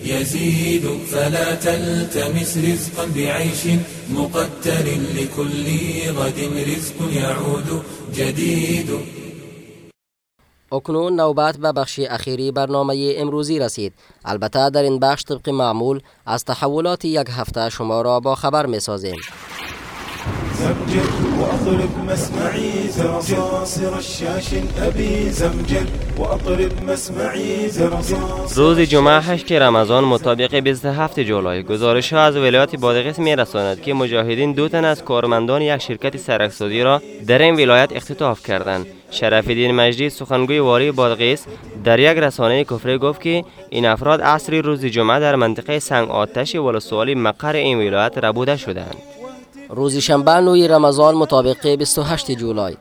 يزيد. فلا تلتمس رزقا بعيش مقتر لكل غد رزق يعود جديد. اکنون نوبت به بخش اخیری برنامه امروزی رسید. البته در این بخش طبق معمول از تحولات یک هفته شما را با خبر می سازیم زمجر وأطرب مسمعي زرصاصر الشاش أبي زمجر وأطرب مسمعي روز جمعه 8 رمضان مطابق 27 جولای گزارش ها از ولایت بادغیس می رساند که مجاهدین دو تن از کارمندان یک شرکت سرکسازی را در این ولایت اختطاف کردند. شرف الدین مجدی سخنگوی والی بادغیس در یک رسانه کفری گفت که این افراد عصری روز جمعه در منطقه سنگ آتش ولسوالی مقر این ولایت ربوده شدند. روز شنبه نوی رمضان مطابق 28 جولای.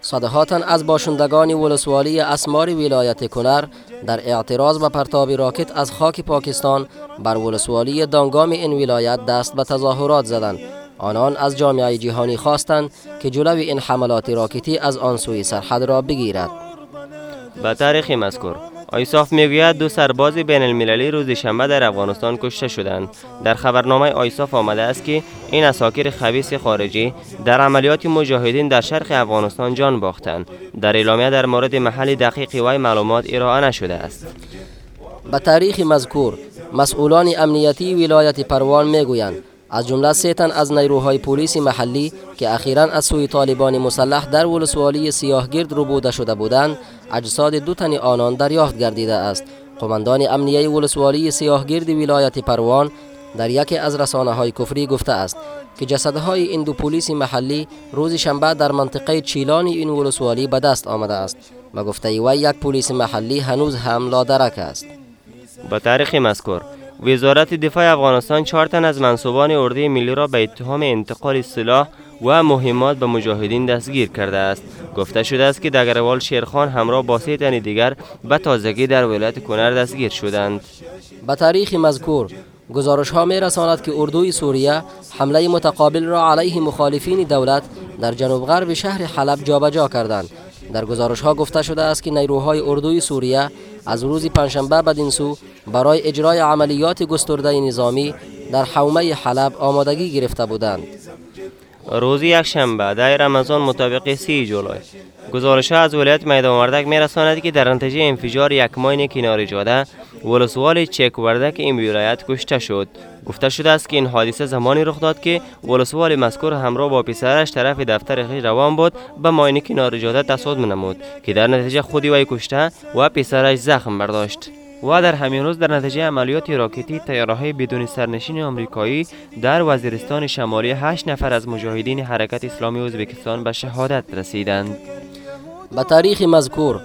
صدهاتن از باشندگان ولسوالی اسمار ولایت کنر در اعتراض به پرتاب راکت از خاک پاکستان بر ولسوالی دانگام این ولایت دست به تظاهرات زدند. آنان از جامعه جهانی خواستند که جلو این حملات راکتی از آن سوی سرحد را بگیرد. به تاریخ مذکور. آیساف می‌گوید دو سرباز بین المللی روز شنبه در افغانستان کشته شدند. در خبرنامه آیساف آمده است که این اساکر خبیث خارجی در عملیات مجاهدین در شرق افغانستان جان باختند. در اعلامیه در مورد محل دقیق وی معلومات ارائه نشده است. به تاریخ مذکور مسئولان امنیتی ولایت پروان می‌گویند از جمله سه تن از نیروهای پلیس محلی که اخیرا از سوی طالبان مسلح در ولسوالی سیاهگرد بوده شده بودند اجساد دو تن آنان دریافت گردیده است. قماندان امنیه ولسوالی سیاهگرد ولایت پروان در یکی از رسانه های کفری گفته است که جسدهای این دو پلیس محلی روز شنبه در منطقه چیلان این ولسوالی به دست آمده است. و گفته وی یک پلیس محلی هنوز هم لادرک است. با تاریخ مذکور. وزارت دفاع افغانستان چهار تن از منصوبان ارده ملی را به اتهام انتقال سلاح و مهمات به مجاهدین دستگیر کرده است. گفته شده است که دگروال شیرخان همراه با سه تن دیگر به تازگی در ولایت کنر دستگیر شدند. به تاریخ مذکور گزارش ها می رساند که اردوی سوریه حمله متقابل را علیه مخالفین دولت در جنوب غرب شهر حلب جابجا کردند. در گزارش ها گفته شده است که نیروهای اردوی سوریه از روز پنجشنبه بدین سو برای اجرای عملیات گسترده نظامی در حومه حلب آمادگی گرفته بودند. روز یک شنبه در رمضان مطابق سی جولای. گزارش از ولایت میدان وردک می رساند که در نتیجه انفجار یک ماین کنار جاده ولسوال چک وردک این ولایت کشته شد. گفته شده است که این حادثه زمانی رخ داد که ولسوال مذکور همراه با پسرش طرف دفتر خیش روان بود به ماین کنار جاده تصادم نمود که در نتیجه خودی وی کشته و پسرش زخم برداشت. و در همین روز در نتیجه عملیات راکتی های بدون سرنشین آمریکایی در وزیرستان شمالی 8 نفر از مجاهدین حرکت اسلامی ازبکستان به شهادت رسیدند. به تاریخ مذکور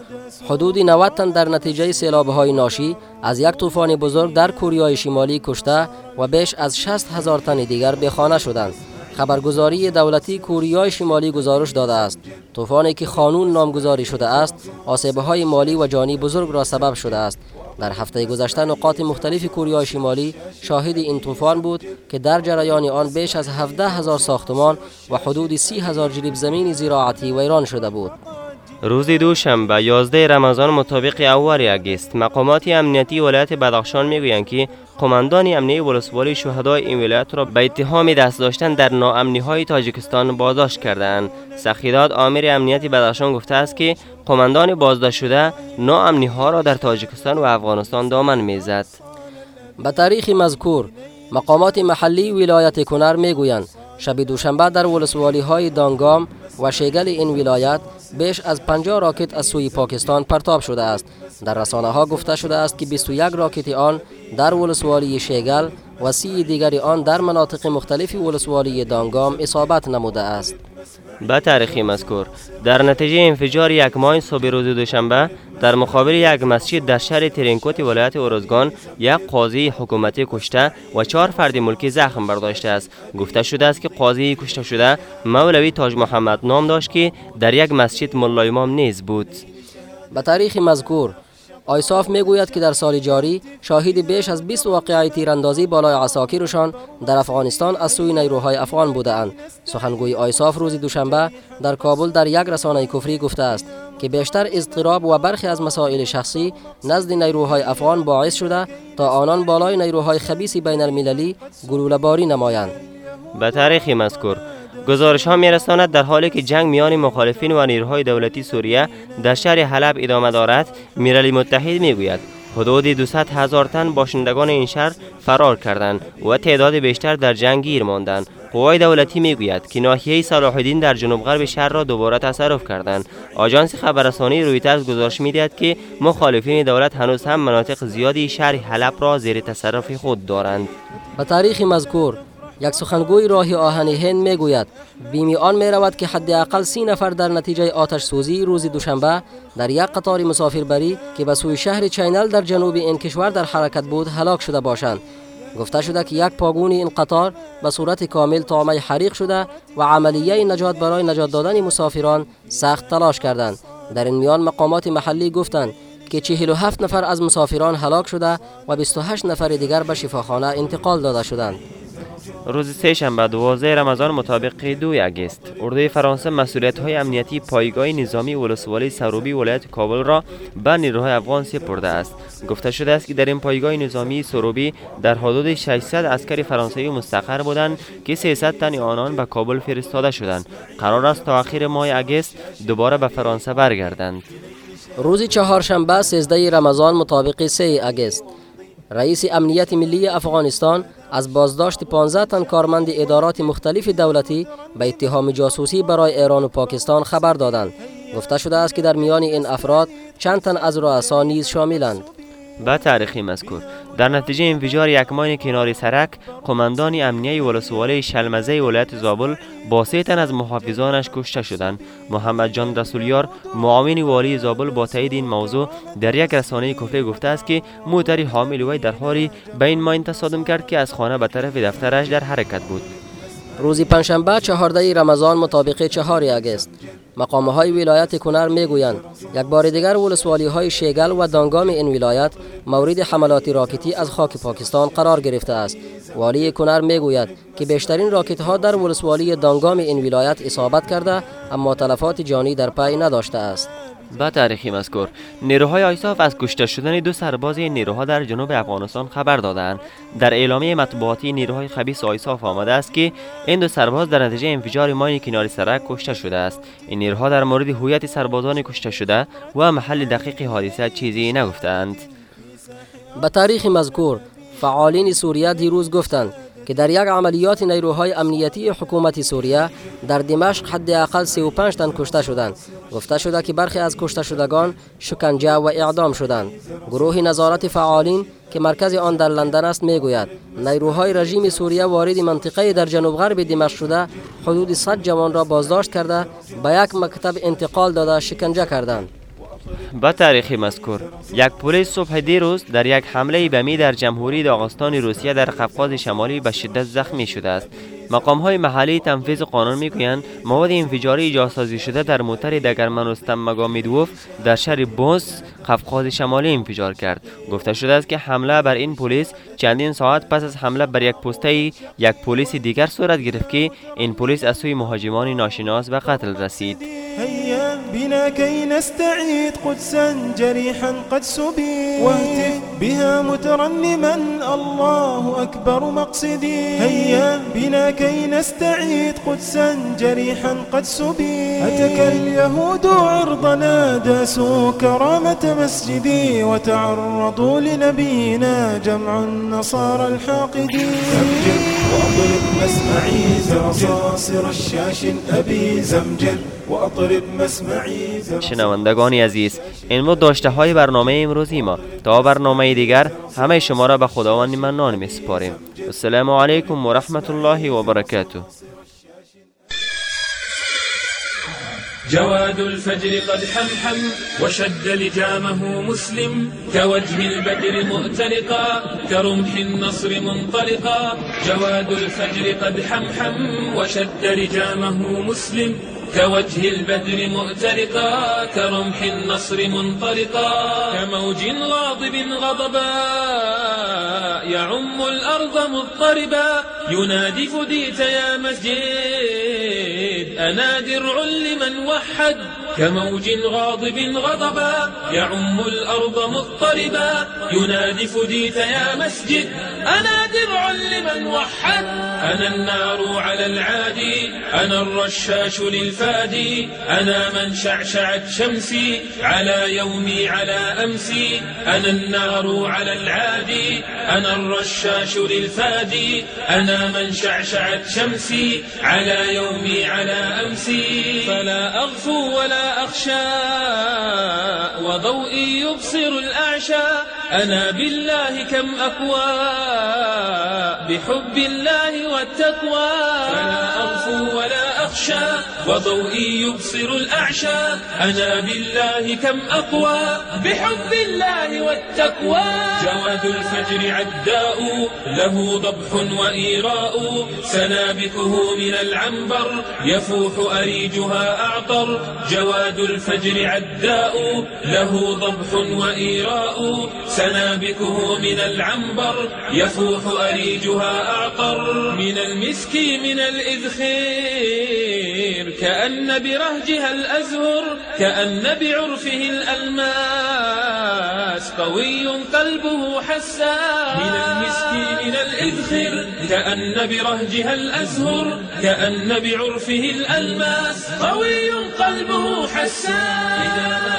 حدود 90 تن در نتیجه سیلاب های ناشی از یک طوفان بزرگ در کوریای شمالی کشته و بیش از 60 هزار تن دیگر به خانه شدند. خبرگزاری دولتی کوریای شمالی گزارش داده است طوفانی که خانون نامگذاری شده است آسیبه های مالی و جانی بزرگ را سبب شده است در هفته گذشته نقاط مختلف کوریای شمالی شاهد این طوفان بود که در جریان آن بیش از 17 هزار ساختمان و حدود 30 هزار جریب زمین زراعتی ویران شده بود. روز دوشنبه 11 رمضان مطابق اول اگست مقامات امنیتی ولایت بدخشان می‌گویند که قماندان امنیتی ولسوالی شهدای این ولایت را به اتهام دست داشتن در ناامنی های تاجیکستان بازداشت کردند سخیداد آمر امنیتی بدخشان گفته است که قماندان بازداشت شده ناامنی ها را در تاجیکستان و افغانستان دامن می‌زد. به تاریخ مذکور مقامات محلی ولایت کنر می‌گویند. شب دوشنبه در ولسوالی های دانگام و شیگل این ولایت بیش از 50 راکت از سوی پاکستان پرتاب شده است. در رسانه ها گفته شده است که 21 راکت آن در ولسوالی شیگل و سی دیگر آن در مناطق مختلف ولسوالی دانگام اصابت نموده است. به تاریخی مذکور. در نتیجه انفجار یک ماین صبح روز دوشنبه در مقابل یک مسجد در شهر ترینکوت ولایت اورزگان یک قاضی حکومتی کشته و چهار فرد ملکی زخم برداشته است. گفته شده است که قاضی کشته شده مولوی تاج محمد نام داشت که در یک مسجد ملا امام نیز بود. به تاریخ مذکور آیساف می‌گوید که در سال جاری شاهد بیش از 20 واقعه تیراندازی بالای عساکرشان در افغانستان از سوی نیروهای افغان بودند سخنگوی آیساف روز دوشنبه در کابل در یک رسانه کفری گفته است که بیشتر اضطراب و برخی از مسائل شخصی نزد نیروهای افغان باعث شده تا آنان بالای نیروهای خبیث بین المللی گلوله باری نمایند. به تاریخ مذکور گزارش ها می رساند در حالی که جنگ میان مخالفین و نیروهای دولتی سوریه در شهر حلب ادامه دارد میرالی متحد می گوید حدود 200 هزار تن باشندگان این شهر فرار کردند و تعداد بیشتر در جنگ گیر ماندند. قوای دولتی می‌گوید که ناحیه صلاح الدین در جنوب غرب شهر را دوباره تصرف کردند. آژانس خبررسانی رویترز گزارش می‌دهد که مخالفین دولت هنوز هم مناطق زیادی شهر حلب را زیر تصرف خود دارند. به تاریخ مذکور یک سخنگوی راه آهن هند می‌گوید بیمی آن می رود که حداقل سی نفر در نتیجه آتش سوزی روز دوشنبه در یک قطار مسافربری که به سوی شهر چینای در جنوب این کشور در حرکت بود هلاک شده باشند. گفته شده که یک واگون این قطار به صورت کامل طعمه حریق شده و عملیه نجات برای نجات دادن مسافران سخت تلاش کردند. در این میان مقامات محلی گفتند که 47 نفر از مسافران هلاک شده و 28 نفر دیگر به شفاخانه انتقال داده شدند. روز سه شنبه 12 رمضان مطابق دو اگست اردوی فرانسه مسئولیت های امنیتی پایگاه نظامی ولسوالی سروبی ولایت کابل را به نیروهای افغان سپرده است. گفته شده است که در این پایگاه نظامی سروبی در حدود 600 عسکر فرانسوی مستقر بودند که 300 تن آنان به کابل فرستاده شدند. قرار است تا آخر ماه اگست دوباره به فرانسه برگردند. روز چهارشنبه 13 رمضان مطابق 3 اگست رئیس امنیت ملی افغانستان از بازداشت 15 تن کارمند ادارات مختلف دولتی به اتهام جاسوسی برای ایران و پاکستان خبر دادند. گفته شده است که در میان این افراد چند تن از رؤسا نیز شاملند. به تاریخی مذکور. در نتیجه انفجار یک ماین کنار سرک قماندان امنیه ولسوالی شلمزه ولایت زابل با سه تن از محافظانش کشته شدند. محمد جان رسولیار معاون والی زابل با تایید این موضوع در یک رسانه کفری گفته است که موتری حامل وی در حالی به این ماین تصادم کرد که از خانه به طرف دفترش در حرکت بود. روز پنجشنبه 14 رمضان مطابق 4 اگست مقام های ولایت کنر می گویند یک بار دیگر ولسوالی های شیگل و دانگام این ولایت مورد حملات راکتی از خاک پاکستان قرار گرفته است. والی کنر می گوید که بیشترین راکت ها در ولسوالی دانگام این ولایت اصابت کرده اما تلفات جانی در پی نداشته است. با تاریخ مذکور. نیروهای آیساف از کشته شدن دو سرباز نیروها در جنوب افغانستان خبر دادند. در اعلامیه مطبوعاتی نیروهای خبیث آیساف آمده است که این دو سرباز در نتیجه انفجار ماین کنار سرک کشته شده است. این نیروها در مورد هویت سربازان کشته شده و محل دقیق حادثه چیزی نگفتند. به تاریخ مذکور فعالین سوریه دیروز گفتند که در یک عملیات نیروهای امنیتی حکومت سوریه در دمشق حداقل 35 تن کشته شدند. گفته شده که برخی از کشته شدگان شکنجه و اعدام شدند. گروه نظارت فعالین که مرکز آن در لندن است می‌گوید نیروهای رژیم سوریه وارد منطقه در جنوب غرب دمشق شده حدود 100 جوان را بازداشت کرده به یک مکتب انتقال داده شکنجه کردند. با تاریخی مذکور. یک پلیس صبح دیروز در یک حمله بمی در جمهوری داغستان روسیه در قفقاز شمالی به شدت زخمی شده است. مقام های محلی تنفیذ قانون می‌گویند مواد انفجاری جاسازی شده در موتر دگرمن رستم مگامیدوف در شهر بوس قفقاز شمالی انفجار کرد. گفته شده است که حمله بر این پلیس چندین ساعت پس از حمله بر یک پسته یک پلیس دیگر صورت گرفت که این پلیس از سوی مهاجمان ناشناس به قتل رسید. بنا كي نستعيد قدسا جريحا قد سبي. واهتف بها مترنما. الله أكبر مقصدي. هيا. بنا كي نستعيد قدسا جريحا قد سبي. أتك اليهود عرضنا داسوا كرامة مسجدي وتعرضوا لنبينا جمع النصارى الحاقدين زمجر وأضرب مسمعي زرصاصر الشاش أبي زمجر شنوندگان عزیز این بود داشته های برنامه امروزی ما. تا برنامه دیگر همه شما را به خداوند منان می سپاریم السلام علیکم و رحمت الله و برکاته. جواد الفجر قد حمحم وشد لجامه مسلم كوجه البدر مؤتلقا كرمح النصر منطلقا. جواد الفجر قد حمحم وشد لجامه مسلم كوجه البدر مؤتلقا كرمح النصر منطلقا. كموج غاضب غضبا يعم الأرض مضطربا. ينادي فديت يا مسجد أنا درع لمن وحد. كموج غاضب غضبا يعم الأرض مضطربا. ينادي فديت يا مسجد أنا درع لمن وحد. أنا النار على العادي أنا الرشاش للفادي أنا من شعشعت شمسي على يومي على أمسي أنا النار على العادي أنا الرشاش للفادي أنا من شعشعت شمسي على يومي على أمسي. فلا أغفو ولا أخشى وضوئي يبصر الأعشى أنا بالله كم أقوى بحب الله والتقوى. فلا أغفو ولا أخشى وضوئي يبصر الأعشى. أنا بالله كم أقوى؟ بحب الله والتقوى. جواد الفجر عداء له ضبح وإيراء. سنابكه من العنبر يفوح أريجها أعطر. جواد الفجر عداء له ضبح وإيراء. سنابكه من العنبر يفوح أريجها أعطر. من المسك من الإذخير. كأن برهجها الأزهر كأن بعرفه الألماس قوي قلبه حساس. من المسك من الإذخر كأن برهجها الأزهر كأن بعرفه الألماس قوي قلبه حساس. إذا ما